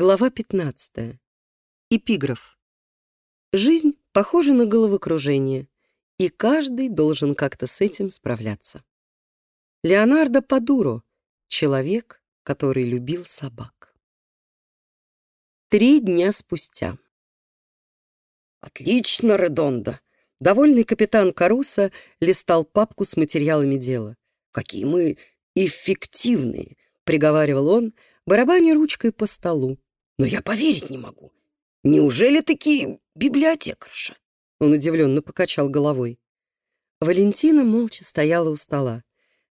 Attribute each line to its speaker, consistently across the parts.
Speaker 1: Глава 15. Эпиграф. Жизнь похожа на головокружение, и каждый должен как-то с этим справляться. Леонардо Падуро — человек, который любил собак. Три дня спустя. «Отлично, Редондо!» Довольный капитан Каруса листал папку с материалами дела. «Какие мы эффективные!» — приговаривал он, барабаня ручкой по столу. «Но я поверить не могу. Неужели такие библиотекарша?» Он удивленно покачал головой. Валентина молча стояла у стола.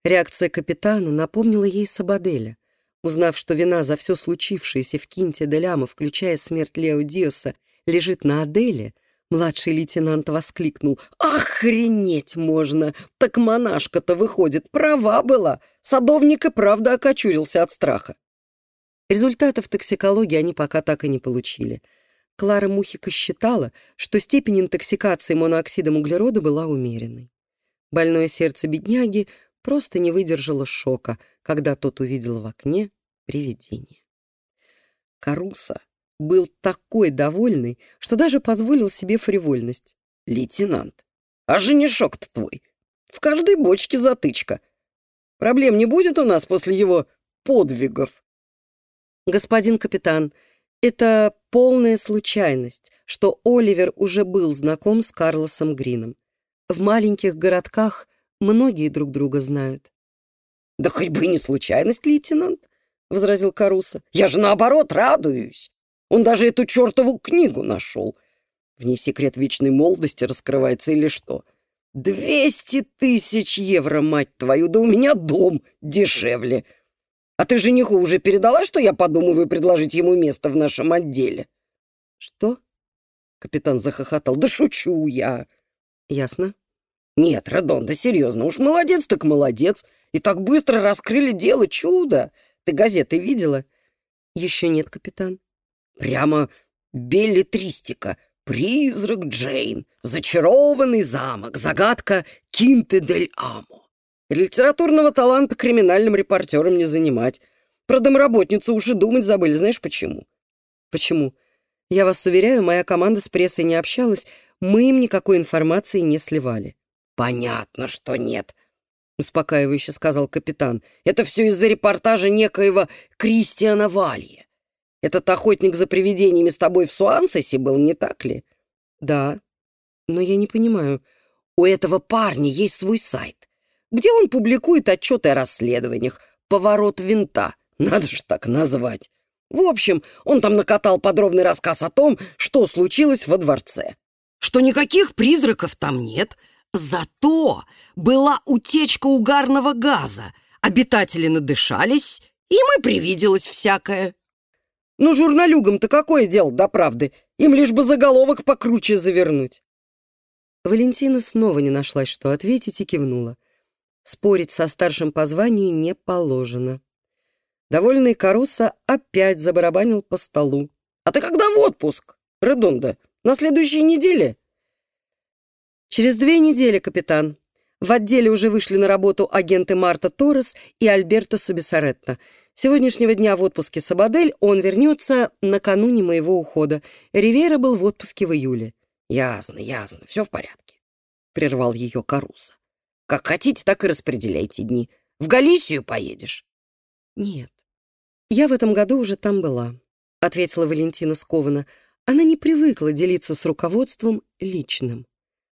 Speaker 1: Реакция капитана напомнила ей Сабаделя. Узнав, что вина за все случившееся в Кинте де Ляма, включая смерть Лео Диоса, лежит на Аделе, младший лейтенант воскликнул. «Охренеть можно! Так монашка-то, выходит, права была! Садовник и правда окочурился от страха!» Результатов токсикологии они пока так и не получили. Клара Мухика считала, что степень интоксикации монооксидом углерода была умеренной. Больное сердце бедняги просто не выдержала шока, когда тот увидел в окне привидение. Каруса был такой довольный, что даже позволил себе фривольность. «Лейтенант, а женишок-то твой? В каждой бочке затычка. Проблем не будет у нас после его подвигов?» «Господин капитан, это полная случайность, что Оливер уже был знаком с Карлосом Грином. В маленьких городках Многие друг друга знают. «Да хоть бы и не случайность, лейтенант», — возразил Каруса. «Я же наоборот радуюсь. Он даже эту чертову книгу нашел. В ней секрет вечной молодости раскрывается или что? Двести тысяч евро, мать твою, да у меня дом дешевле. А ты жениху уже передала, что я подумываю предложить ему место в нашем отделе?» «Что?» — капитан захохотал. «Да шучу я». «Ясно. Нет, Радон, серьезно, уж молодец так молодец. И так быстро раскрыли дело, чудо. Ты газеты видела? Еще нет, капитан. Прямо беллетристика. Призрак Джейн, зачарованный замок, загадка Кинте дель Амо. Литературного таланта криминальным репортерам не занимать. Про домработницу уж и думать забыли, знаешь почему? Почему? Я вас уверяю, моя команда с прессой не общалась, мы им никакой информации не сливали. «Понятно, что нет», — успокаивающе сказал капитан. «Это все из-за репортажа некоего Кристиана Валья. Этот охотник за привидениями с тобой в Суансесе был, не так ли?» «Да, но я не понимаю. У этого парня есть свой сайт, где он публикует отчеты о расследованиях. Поворот винта, надо же так назвать. В общем, он там накатал подробный рассказ о том, что случилось во дворце. Что никаких призраков там нет, Зато была утечка угарного газа, обитатели надышались, им и привиделось всякое. Ну, журналюгам-то какое дело до правды? Им лишь бы заголовок покруче завернуть. Валентина снова не нашлась, что ответить, и кивнула. Спорить со старшим по званию не положено. Довольный Каруса опять забарабанил по столу. «А ты когда в отпуск, Редонда? На следующей неделе?» Через две недели, капитан. В отделе уже вышли на работу агенты Марта Торрес и Альберто Субисаретто. Сегодняшнего дня в отпуске Сабадель, он вернется накануне моего ухода. Ривера был в отпуске в июле. «Ясно, ясно, все в порядке», — прервал ее Каруса. «Как хотите, так и распределяйте дни. В Галисию поедешь?» «Нет, я в этом году уже там была», — ответила Валентина скованно. Она не привыкла делиться с руководством личным.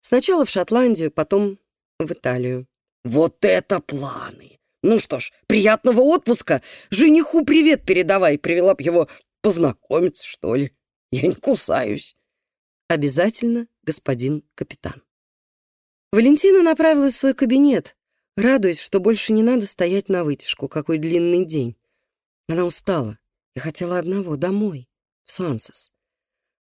Speaker 1: Сначала в Шотландию, потом в Италию. Вот это планы! Ну что ж, приятного отпуска! Жениху привет передавай, привела б его познакомиться, что ли. Я не кусаюсь. Обязательно, господин капитан. Валентина направилась в свой кабинет, радуясь, что больше не надо стоять на вытяжку, какой длинный день. Она устала и хотела одного — домой, в Сансес.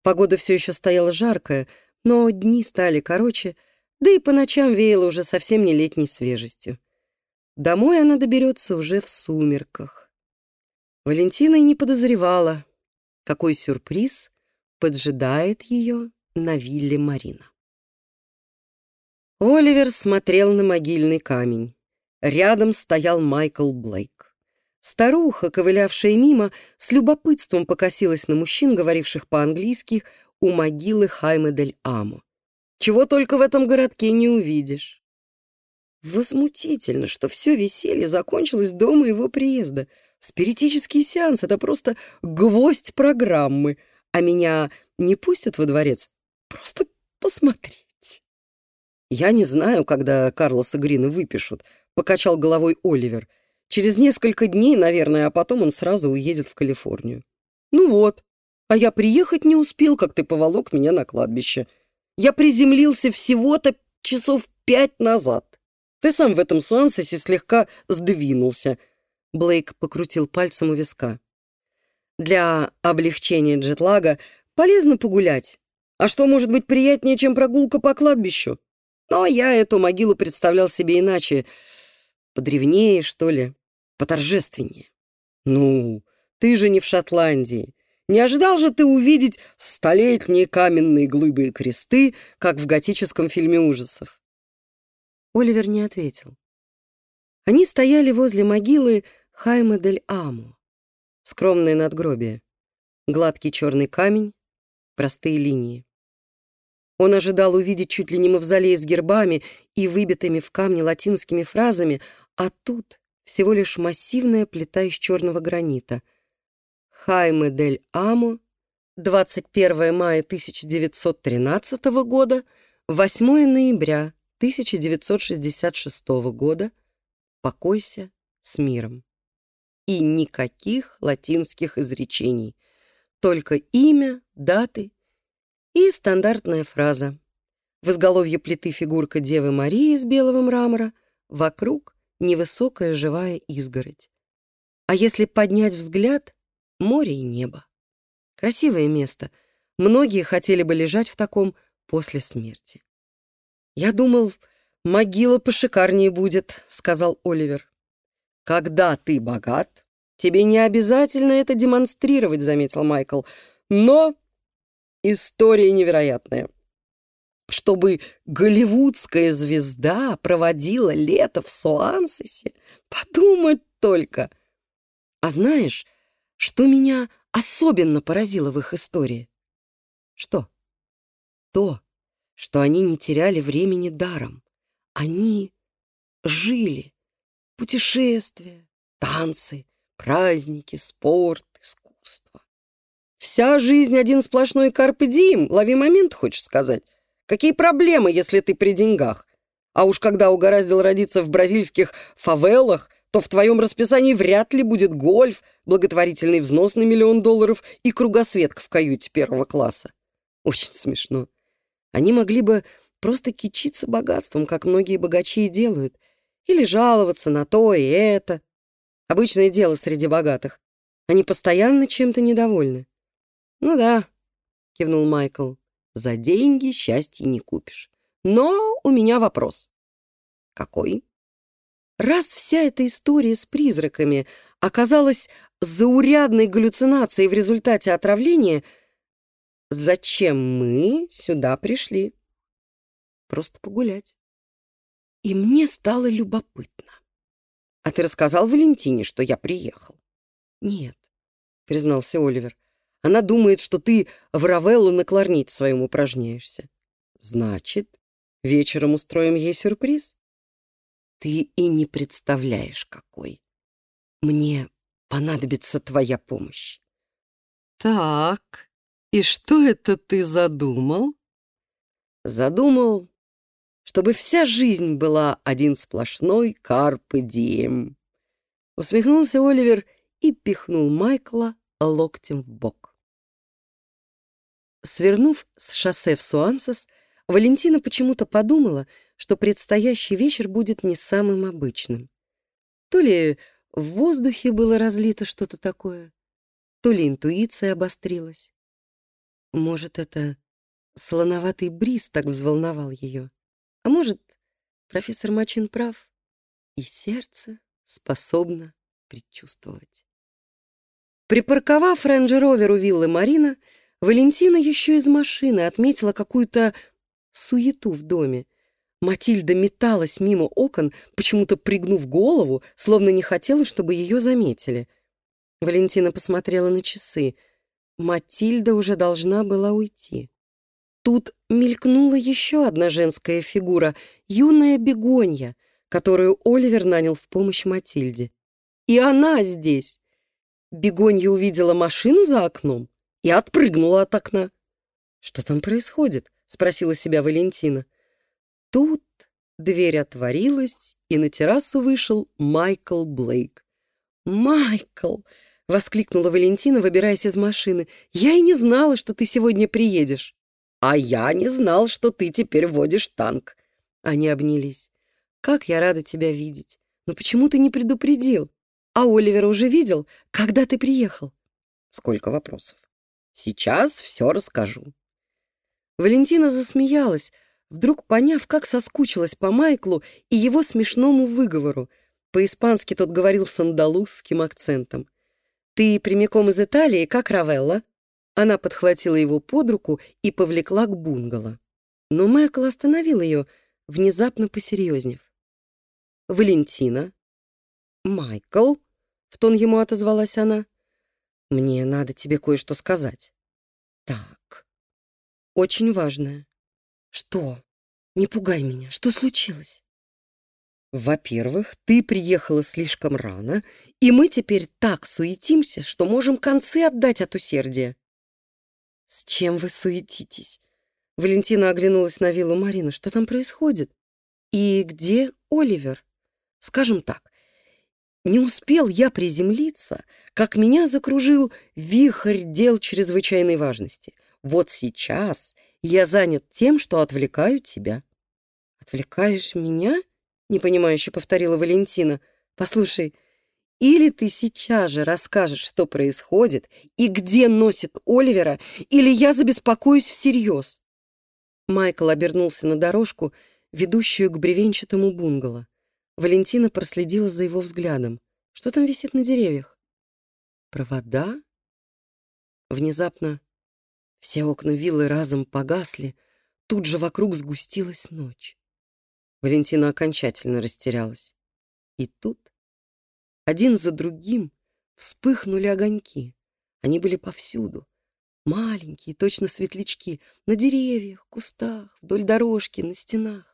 Speaker 1: Погода все еще стояла жаркая, но дни стали короче, да и по ночам веяло уже совсем не летней свежестью. Домой она доберется уже в сумерках. Валентина и не подозревала, какой сюрприз поджидает ее на вилле Марина. Оливер смотрел на могильный камень. Рядом стоял Майкл Блейк. Старуха, ковылявшая мимо, с любопытством покосилась на мужчин, говоривших по-английски, у могилы Хайме дель Амо. Чего только в этом городке не увидишь. Возмутительно, что все веселье закончилось до моего приезда. Спиритический сеанс — это просто гвоздь программы, а меня не пустят во дворец. Просто посмотреть. Я не знаю, когда Карлоса Грина выпишут, — покачал головой Оливер. Через несколько дней, наверное, а потом он сразу уедет в Калифорнию. Ну вот, а я приехать не успел, как ты поволок меня на кладбище. Я приземлился всего-то часов пять назад. Ты сам в этом Суансесе слегка сдвинулся. Блейк покрутил пальцем у виска. Для облегчения джетлага полезно погулять. А что может быть приятнее, чем прогулка по кладбищу? Но я эту могилу представлял себе иначе. Подревнее, что ли, поторжественнее. Ну, ты же не в Шотландии. Не ожидал же ты увидеть столетние каменные глыбы и кресты, как в готическом фильме ужасов?» Оливер не ответил. Они стояли возле могилы Хайма дель Аму. Скромное надгробие. Гладкий черный камень, простые линии. Он ожидал увидеть чуть ли не мавзолей с гербами и выбитыми в камне латинскими фразами, а тут всего лишь массивная плита из черного гранита — Хайме дель Амо, 21 мая 1913 года, 8 ноября 1966 года, покойся с миром. И никаких латинских изречений, только имя, даты и стандартная фраза. В изголовье плиты фигурка Девы Марии из белого мрамора, вокруг невысокая живая изгородь. А если поднять взгляд — море и небо. Красивое место. Многие хотели бы лежать в таком после смерти. «Я думал, могила пошикарнее будет», — сказал Оливер. «Когда ты богат, тебе не обязательно это демонстрировать», — заметил Майкл. «Но история невероятная. Чтобы голливудская звезда проводила лето в Суансесе, подумать только. А знаешь, что меня особенно поразило в их истории? Что? То, что они не теряли времени даром. Они жили. Путешествия, танцы, праздники, спорт, искусство. Вся жизнь один сплошной карпе. Лови момент, хочешь сказать? Какие проблемы, если ты при деньгах? А уж когда угораздил родиться в бразильских фавелах — то в твоем расписании вряд ли будет гольф, благотворительный взнос на миллион долларов и кругосветка в каюте первого класса. Очень смешно. Они могли бы просто кичиться богатством, как многие богачи и делают, или жаловаться на то и это. Обычное дело среди богатых. Они постоянно чем-то недовольны. «Ну да», — кивнул Майкл, — «за деньги счастья не купишь. Но у меня вопрос». «Какой?» Раз вся эта история с призраками оказалась заурядной галлюцинацией в результате отравления, зачем мы сюда пришли? Просто погулять. И мне стало любопытно. А ты рассказал Валентине, что я приехал? Нет, признался Оливер. Она думает, что ты в Равеллу на кларните своем упражняешься. Значит, вечером устроим ей сюрприз? Ты и не представляешь, какой. Мне понадобится твоя помощь. Так, и что это ты задумал? Задумал, чтобы вся жизнь была один сплошной карпе дием. Усмехнулся Оливер и пихнул Майкла локтем в бок. Свернув с шоссе в Суансес, Валентина почему-то подумала, что предстоящий вечер будет не самым обычным. То ли в воздухе было разлито что-то такое, то ли интуиция обострилась. Может, это солоноватый бриз так взволновал ее. А может, профессор Мачин прав, и сердце способно предчувствовать. Припарковав рейндж-ровер у виллы Марина, Валентина еще из машины отметила какую-то суету в доме. Матильда металась мимо окон, почему-то пригнув голову, словно не хотела, чтобы ее заметили. Валентина посмотрела на часы. Матильда уже должна была уйти. Тут мелькнула еще одна женская фигура, юная бегонья, которую Оливер нанял в помощь Матильде. И она здесь. Бегонья увидела машину за окном и отпрыгнула от окна. «Что там происходит?» — спросила себя Валентина. Тут дверь отворилась, и на террасу вышел Майкл Блейк. «Майкл!» — воскликнула Валентина, выбираясь из машины. «Я и не знала, что ты сегодня приедешь». «А я не знал, что ты теперь водишь танк». Они обнялись. «Как я рада тебя видеть! Но почему ты не предупредил? А Оливера уже видел, когда ты приехал?» «Сколько вопросов. Сейчас все расскажу». Валентина засмеялась, вдруг поняв, как соскучилась по Майклу и его смешному выговору. По-испански тот говорил с андалузским акцентом. «Ты прямиком из Италии, как Равелла?» Она подхватила его под руку и повлекла к бунгало. Но Майкл остановил ее, внезапно посерьезнев. «Валентина?» «Майкл?» — в тон ему отозвалась она. «Мне надо тебе кое-что сказать». «Так, очень важное». «Что? Не пугай меня. Что случилось?» «Во-первых, ты приехала слишком рано, и мы теперь так суетимся, что можем концы отдать от усердия». «С чем вы суетитесь?» Валентина оглянулась на виллу Марина. «Что там происходит? И где Оливер?» «Скажем так, не успел я приземлиться, как меня закружил вихрь дел чрезвычайной важности. Вот сейчас я занят тем, что отвлекаю тебя». «Отвлекаешь меня?» — непонимающе повторила Валентина. «Послушай, или ты сейчас же расскажешь, что происходит и где носит Оливера, или я забеспокоюсь всерьез». Майкл обернулся на дорожку, ведущую к бревенчатому бунгало. Валентина проследила за его взглядом. Что там висит на деревьях? Провода? Внезапно все окна виллы разом погасли, тут же вокруг сгустилась ночь. Валентина окончательно растерялась. И тут один за другим вспыхнули огоньки. Они были повсюду. Маленькие, точно светлячки, на деревьях, кустах, вдоль дорожки, на стенах.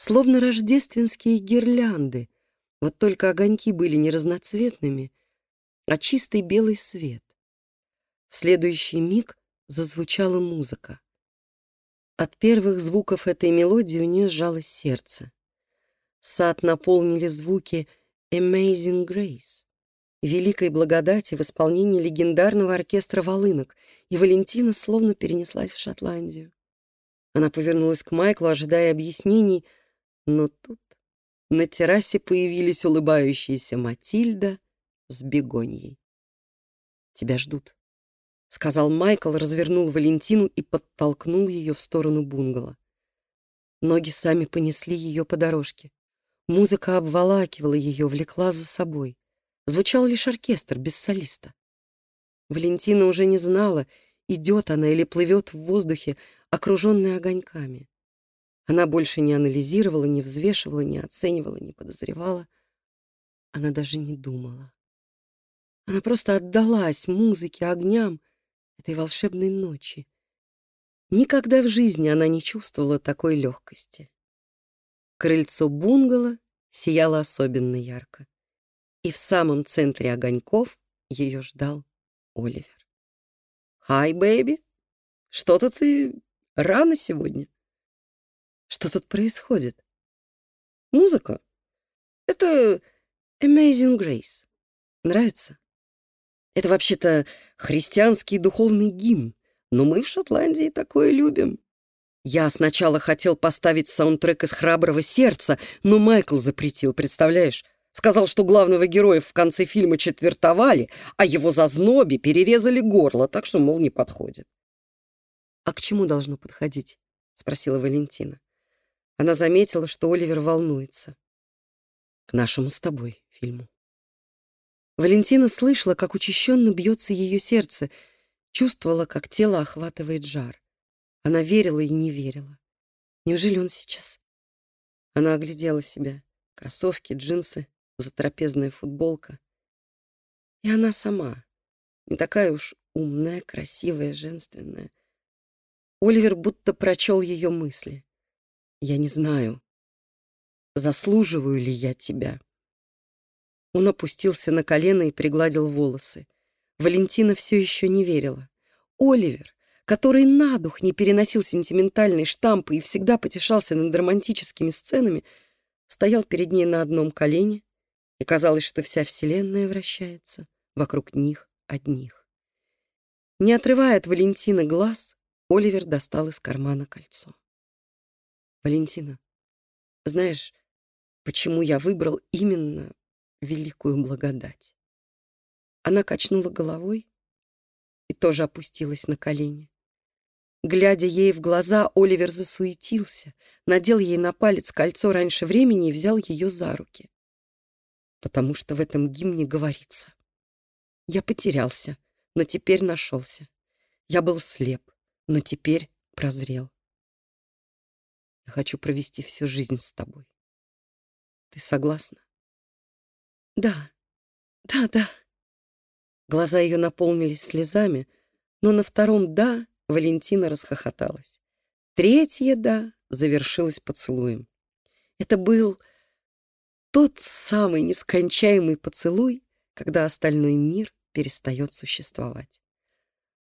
Speaker 1: Словно рождественские гирлянды. Вот только огоньки были не разноцветными, а чистый белый свет. В следующий миг зазвучала музыка. От первых звуков этой мелодии у нее сжалось сердце. Сад наполнили звуки «Amazing Grace», великой благодати в исполнении легендарного оркестра волынок, и Валентина словно перенеслась в Шотландию. Она повернулась к Майклу, ожидая объяснений, но тут на террасе появились улыбающиеся Матильда с бегоньей. «Тебя ждут», — сказал Майкл, развернул Валентину и подтолкнул ее в сторону бунгало. Ноги сами понесли ее по дорожке. Музыка обволакивала ее, влекла за собой. Звучал лишь оркестр, без солиста. Валентина уже не знала, идет она или плывет в воздухе, окруженная огоньками. Она больше не анализировала, не взвешивала, не оценивала, не подозревала. Она даже не думала. Она просто отдалась музыке, огням, этой волшебной ночи. Никогда в жизни она не чувствовала такой легкости. Крыльцо бунгало сияло особенно ярко, и в самом центре огоньков ее ждал Оливер. «Хай, бэйби! Что-то ты рано сегодня. Что тут происходит? Музыка. Это Amazing Grace. Нравится?» Это вообще-то христианский духовный гимн, но мы в Шотландии такое любим. Я сначала хотел поставить саундтрек из «Храброго сердца», но Майкл запретил, представляешь? Сказал, что главного героя в конце фильма четвертовали, а его за зноби перерезали горло, так что, мол, не подходит. «А к чему должно подходить?» — спросила Валентина. Она заметила, что Оливер волнуется. «К нашему с тобой фильму». Валентина слышала, как учащенно бьется ее сердце, чувствовала, как тело охватывает жар. Она верила и не верила. Неужели он сейчас Она оглядела себя. Кроссовки, джинсы, затрапезная футболка. И она сама. Не такая уж умная, красивая, женственная. Оливер будто прочел ее мысли. «Я не знаю, заслуживаю ли я тебя». Он опустился на колено и пригладил волосы. Валентина все еще не верила. Оливер, который на дух не переносил сентиментальные штампы и всегда потешался над романтическими сценами, стоял перед ней на одном колене, и казалось, что вся вселенная вращается вокруг них одних. Не отрывая от Валентины глаз, Оливер достал из кармана кольцо. «Валентина, знаешь, почему я выбрал именно великую благодать?» Она качнула головой и тоже опустилась на колени. Глядя ей в глаза, Оливер засуетился, надел ей на палец кольцо раньше времени и взял ее за руки. Потому что в этом гимне говорится. Я потерялся, но теперь нашелся. Я был слеп, но теперь прозрел. Я хочу провести всю жизнь с тобой. Ты согласна? Да, да, да. Глаза ее наполнились слезами, но на втором «да» Валентина расхохоталась. Третье «да» завершилось поцелуем. Это был тот самый нескончаемый поцелуй, когда остальной мир перестает существовать.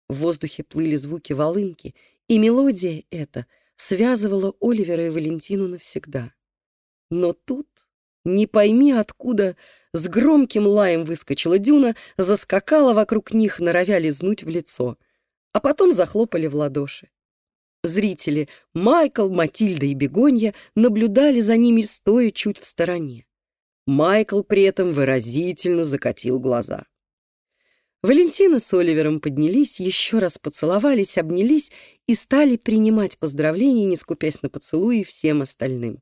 Speaker 1: В воздухе плыли звуки волынки, и мелодия эта связывала Оливера и Валентину навсегда. Но тут не пойми откуда, с громким лаем выскочила дюна, заскакала вокруг них, норовя лизнуть в лицо, а потом захлопали в ладоши. Зрители Майкл, Матильда и Бегонья наблюдали за ними, стоя чуть в стороне. Майкл при этом выразительно закатил глаза. Валентина с Оливером поднялись, еще раз поцеловались, обнялись и стали принимать поздравления, не скупясь на поцелуи всем остальным.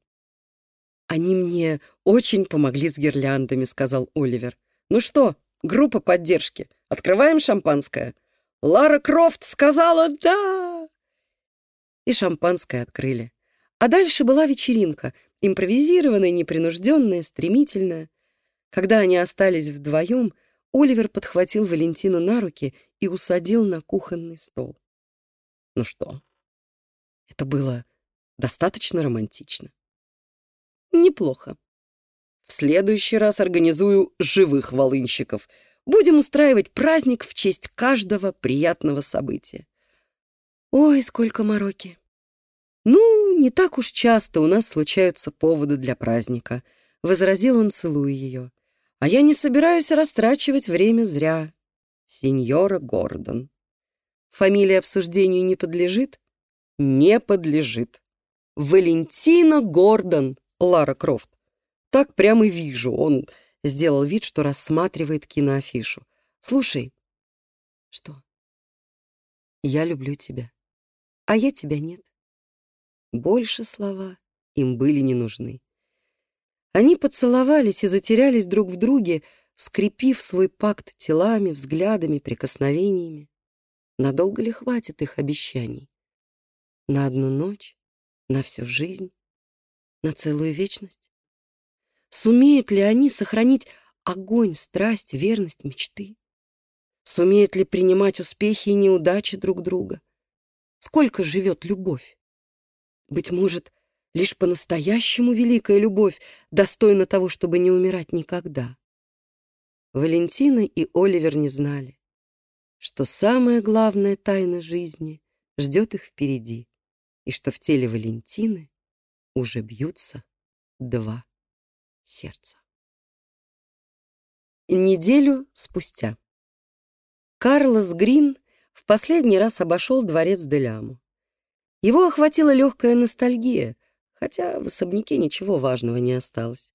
Speaker 1: «Они мне очень помогли с гирляндами», — сказал Оливер. «Ну что, группа поддержки, открываем шампанское?» «Лара Крофт сказала «да!» И шампанское открыли. А дальше была вечеринка, импровизированная, непринужденная, стремительная. Когда они остались вдвоем, Оливер подхватил Валентину на руки и усадил на кухонный стол. Ну что, это было достаточно романтично. Неплохо. В следующий раз организую живых волынщиков. Будем устраивать праздник в честь каждого приятного события. Ой, сколько мороки. Ну, не так уж часто у нас случаются поводы для праздника, возразил он, целуя ее. А я не собираюсь растрачивать время зря. Сеньора Гордон. Фамилия обсуждению не подлежит? Не подлежит. Валентина Гордон. Лара Крофт. Так прямо вижу. Он сделал вид, что рассматривает киноафишу. Слушай. Что? Я люблю тебя. А я тебя нет. Больше слова им были не нужны. Они поцеловались и затерялись друг в друге, скрепив свой пакт телами, взглядами, прикосновениями. Надолго ли хватит их обещаний? На одну ночь? На всю жизнь? на целую вечность? Сумеют ли они сохранить огонь, страсть, верность, мечты? Сумеют ли принимать успехи и неудачи друг друга? Сколько живет любовь? Быть может, лишь по-настоящему великая любовь достойна того, чтобы не умирать никогда. Валентина и Оливер не знали, что самая главная тайна жизни ждет их впереди, и что в теле Валентины уже бьются два сердца. Неделю спустя. Карлос Грин в последний раз обошел дворец Деляму. Его охватила легкая ностальгия, хотя в особняке ничего важного не осталось.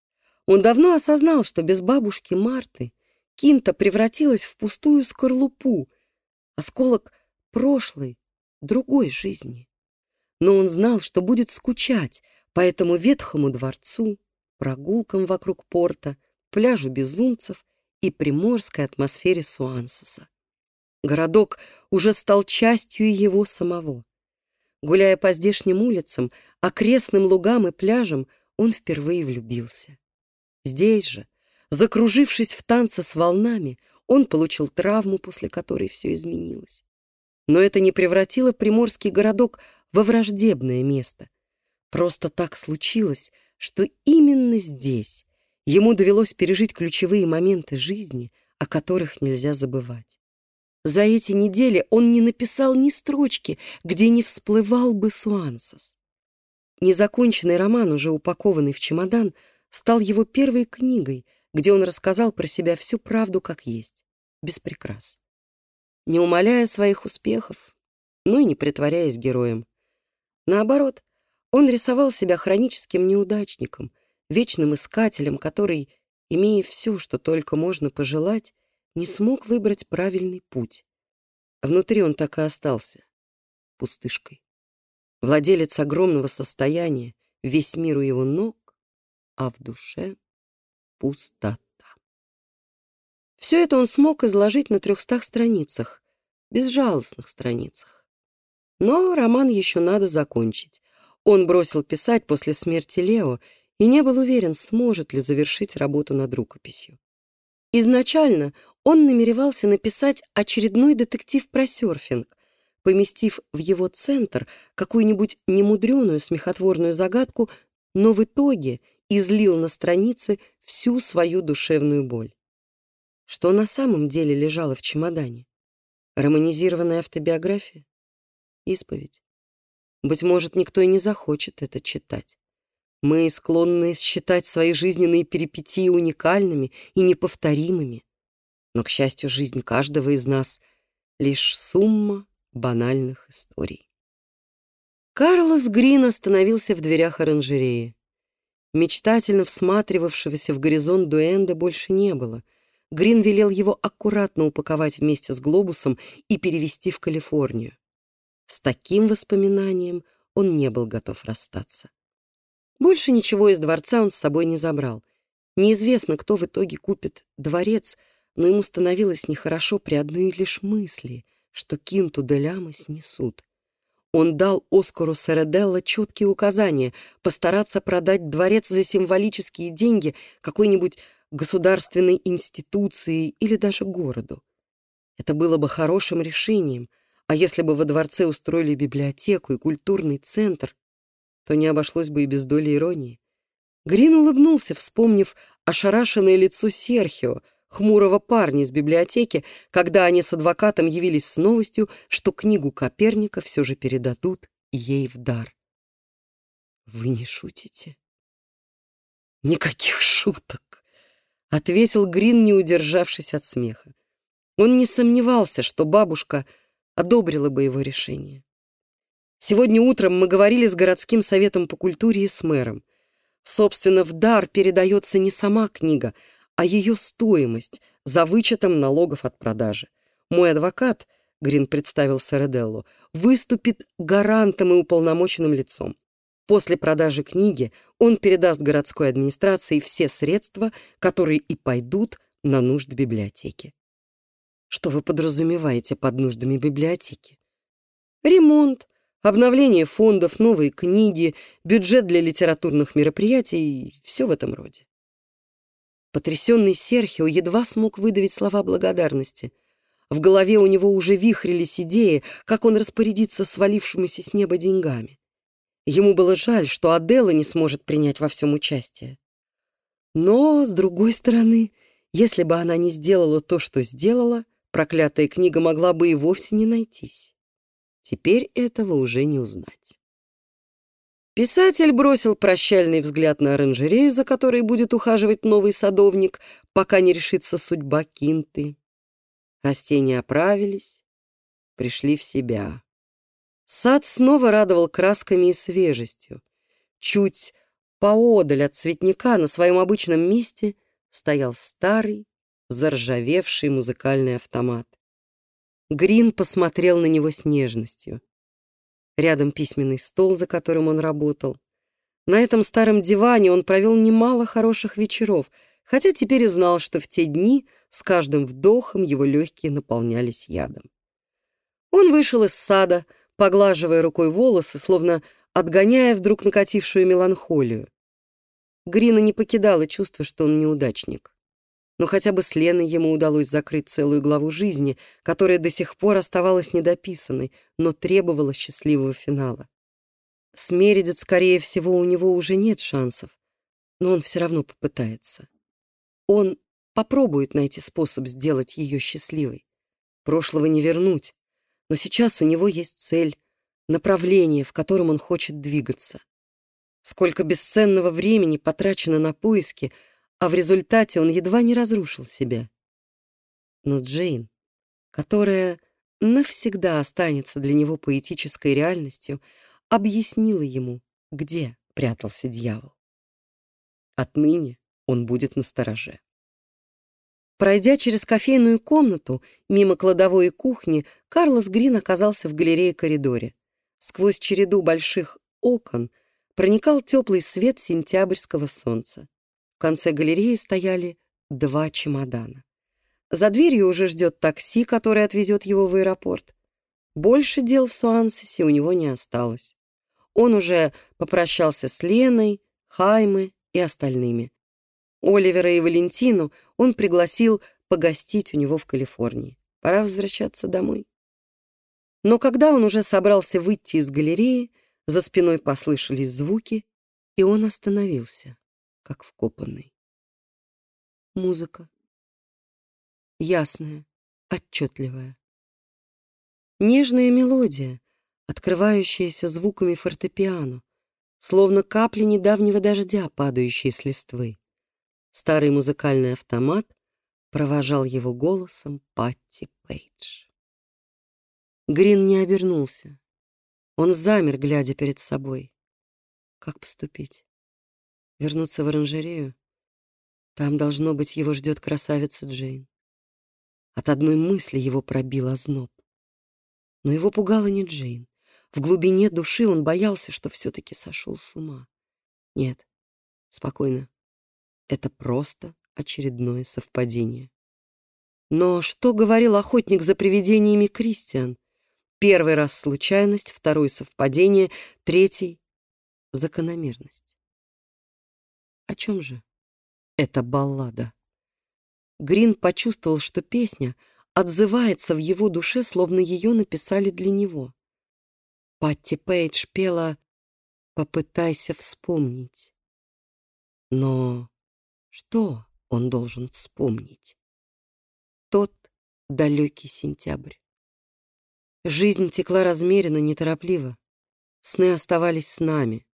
Speaker 1: Он давно осознал, что без бабушки Марты Кинта превратилась в пустую скорлупу, осколок прошлой, другой жизни. Но он знал, что будет скучать по этому ветхому дворцу, прогулкам вокруг порта, пляжу безумцев и приморской атмосфере Суансоса. Городок уже стал частью его самого. Гуляя по здешним улицам, окрестным лугам и пляжам, он впервые влюбился. Здесь же, закружившись в танце с волнами, он получил травму, после которой все изменилось. Но это не превратило приморский городок во враждебное место. Просто так случилось, что именно здесь ему довелось пережить ключевые моменты жизни, о которых нельзя забывать. За эти недели он не написал ни строчки, где не всплывал бы Суансос. Незаконченный роман, уже упакованный в чемодан, стал его первой книгой, где он рассказал про себя всю правду как есть, без прикрас. Не умаляя своих успехов, но и не притворяясь героем. Наоборот, он рисовал себя хроническим неудачником, вечным искателем, который, имея все, что только можно пожелать, не смог выбрать правильный путь. Внутри он так и остался пустышкой. Владелец огромного состояния, весь мир у его ног, а в душе пустота. Все это он смог изложить на трехстах страницах, безжалостных страницах. Но роман еще надо закончить. Он бросил писать после смерти Лео и не был уверен, сможет ли завершить работу над рукописью. Изначально он намеревался написать очередной детектив про серфинг, поместив в его центр какую-нибудь немудреную смехотворную загадку, но в итоге излил на странице всю свою душевную боль. Что на самом деле лежало в чемодане? Романизированная автобиография? Исповедь? Быть может, никто и не захочет это читать. Мы склонны считать свои жизненные перипетии уникальными и неповторимыми. Но, к счастью, жизнь каждого из нас — лишь сумма банальных историй. Карлос Грин остановился в дверях оранжереи. Мечтательно всматривавшегося в горизонт Дуэнда больше не было. Грин велел его аккуратно упаковать вместе с глобусом и перевести в Калифорнию. С таким воспоминанием он не был готов расстаться. Больше ничего из дворца он с собой не забрал. Неизвестно, кто в итоге купит дворец, но ему становилось нехорошо при одной лишь мысли, что Кинту де Ляма снесут. Он дал Оскару Середелло четкие указания постараться продать дворец за символические деньги какой-нибудь государственной институции или даже городу. Это было бы хорошим решением, а если бы во дворце устроили библиотеку и культурный центр, то не обошлось бы и без доли иронии. Грин улыбнулся, вспомнив ошарашенное лицо Серхио, хмурого парня из библиотеки, когда они с адвокатом явились с новостью, что книгу Коперника все же передадут ей в дар. «Вы не шутите?» «Никаких шуток», — ответил Грин, не удержавшись от смеха. Он не сомневался, что бабушка одобрила бы его решение. Сегодня утром мы говорили с городским советом по культуре и с мэром. Собственно, в дар передается не сама книга, а ее стоимость за вычетом налогов от продажи. Мой адвокат, Грин представил Саределлу, выступит гарантом и уполномоченным лицом. После продажи книги он передаст городской администрации все средства, которые и пойдут на нужды библиотеки. Что вы подразумеваете под нуждами библиотеки? Ремонт, Обновление фондов, новые книги, бюджет для литературных мероприятий — все в этом роде. Потрясенный Серхио едва смог выдавить слова благодарности. В голове у него уже вихрились идеи, как он распорядится свалившимися с неба деньгами. Ему было жаль, что Адела не сможет принять во всем участие. Но, с другой стороны, если бы она не сделала то, что сделала, проклятая книга могла бы и вовсе не найтись. Теперь этого уже не узнать. Писатель бросил прощальный взгляд на оранжерею, за которой будет ухаживать новый садовник, пока не решится судьба кинты. Растения оправились, пришли в себя. Сад снова радовал красками и свежестью. Чуть поодаль от цветника на своем обычном месте стоял старый, заржавевший музыкальный автомат. Грин посмотрел на него с нежностью. Рядом письменный стол, за которым он работал. На этом старом диване он провел немало хороших вечеров, хотя теперь и знал, что в те дни с каждым вдохом его легкие наполнялись ядом. Он вышел из сада, поглаживая рукой волосы, словно отгоняя вдруг накатившую меланхолию. Грина не покидало чувство, что он неудачник. Но хотя бы с Леной ему удалось закрыть целую главу жизни, которая до сих пор оставалась недописанной, но требовала счастливого финала. С Мередит, скорее всего, у него уже нет шансов, но он все равно попытается. Он попробует найти способ сделать ее счастливой. Прошлого не вернуть, но сейчас у него есть цель, направление, в котором он хочет двигаться. Сколько бесценного времени потрачено на поиски, а в результате он едва не разрушил себя. Но Джейн, которая навсегда останется для него поэтической реальностью, объяснила ему, где прятался дьявол. Отныне он будет настороже. Пройдя через кофейную комнату, мимо кладовой и кухни, Карлос Грин оказался в галерее-коридоре. Сквозь череду больших окон проникал теплый свет сентябрьского солнца. В конце галереи стояли два чемодана. За дверью уже ждет такси, которое отвезет его в аэропорт. Больше дел в Суансесе у него не осталось. Он уже попрощался с Леной, Хайме и остальными. Оливера и Валентину он пригласил погостить у него в Калифорнии. Пора возвращаться домой. Но когда он уже собрался выйти из галереи, за спиной послышались звуки, и он остановился, как вкопанный. Музыка. Ясная, отчетливая. Нежная мелодия, открывающаяся звуками фортепиано, словно капли недавнего дождя, падающие с листвы. Старый музыкальный автомат провожал его голосом Патти Пейдж. Грин не обернулся. Он замер, глядя перед собой. Как поступить? Вернуться в оранжерею? Там, должно быть, его ждет красавица Джейн. От одной мысли его пробил озноб. Но его пугала не Джейн. В глубине души он боялся, что все-таки сошел с ума. Нет, спокойно. Это просто очередное совпадение. Но что говорил охотник за привидениями Кристиан? Первый раз случайность, второй совпадение, третий — закономерность. О чем же эта баллада? Грин почувствовал, что песня отзывается в его душе, словно ее написали для него. Патти Пейдж пела «Попытайся вспомнить». Но что он должен вспомнить? Тот далекий сентябрь. Жизнь текла размеренно, неторопливо. Сны оставались с нами.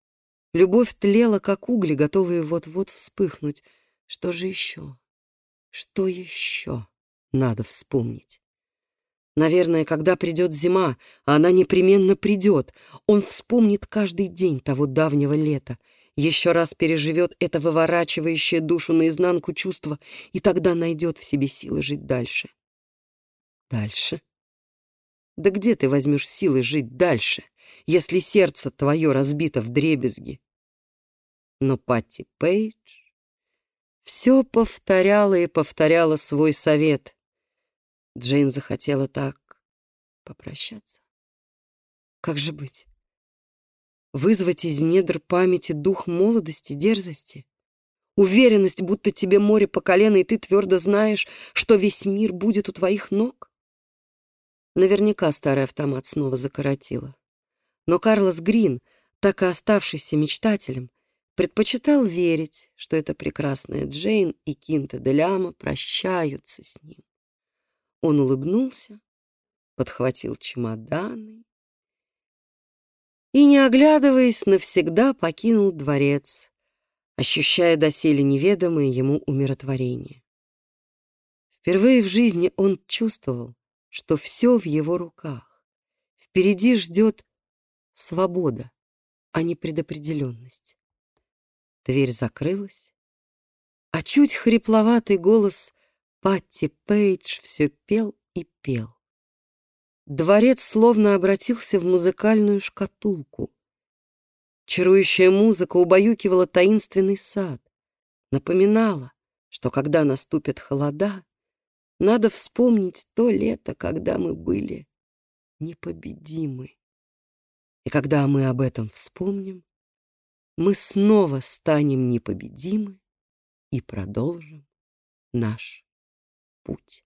Speaker 1: Любовь тлела, как угли, готовые вот-вот вспыхнуть. Что же еще? Что еще надо вспомнить? Наверное, когда придет зима, а она непременно придет, он вспомнит каждый день того давнего лета еще раз переживет это выворачивающее душу наизнанку чувство и тогда найдет в себе силы жить дальше. Дальше? Да где ты возьмешь силы жить дальше, если сердце твое разбито в дребезги? Но Патти Пейдж все повторяла и повторяла свой совет. Джейн захотела так попрощаться. Как же быть? Вызвать из недр памяти дух молодости, дерзости? Уверенность, будто тебе море по колено, и ты твердо знаешь, что весь мир будет у твоих ног? Наверняка старый автомат снова закоротило. Но Карлос Грин, так и оставшийся мечтателем, предпочитал верить, что эта прекрасная Джейн и Кинта де Ляма прощаются с ним. Он улыбнулся, подхватил чемоданы и, не оглядываясь, навсегда покинул дворец, ощущая доселе неведомое ему умиротворение. Впервые в жизни он чувствовал, что все в его руках. Впереди ждет свобода, а не предопределенность. Дверь закрылась, а чуть хрипловатый голос Патти Пейдж все пел и пел. Дворец словно обратился в музыкальную шкатулку. Чарующая музыка убаюкивала таинственный сад, напоминала, что когда наступят холода, надо вспомнить то лето, когда мы были непобедимы. И когда мы об этом вспомним, мы снова станем непобедимы и продолжим наш путь.